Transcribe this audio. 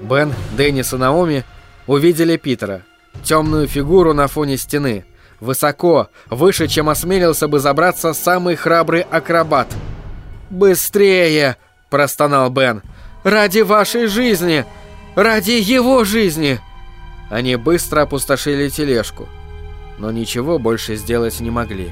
Бен, Деннис и Наоми увидели Питера. Темную фигуру на фоне стены. Высоко, выше, чем осмелился бы забраться самый храбрый акробат. «Быстрее!» – простонал Бен. «Ради вашей жизни! Ради его жизни!» Они быстро опустошили тележку, но ничего больше сделать не могли.